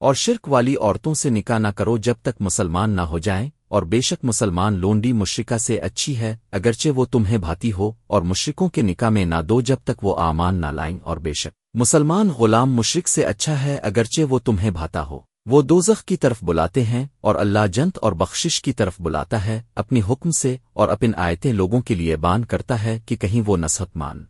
اور شرک والی عورتوں سے نکاح نہ کرو جب تک مسلمان نہ ہو جائیں، اور بے شک مسلمان لونڈی مشرکہ سے اچھی ہے، اگرچہ وہ تمہیں بھاتی ہو، اور مشرکوں کے نکاح میں نہ دو جب تک وہ آمان نہ لائیں، اور بے شک مسلمان غلام مشرک سے اچھا ہے، اگرچہ وہ تمہیں بھاتا ہو۔ وہ دوزخ کی طرف بلاتے ہیں، اور اللہ جنت اور بخشش کی طرف بلاتا ہے، اپنی حکم سے اور اپن آیتیں لوگوں کے لیے بان کرتا ہے کہ کہیں وہ نصحت مان۔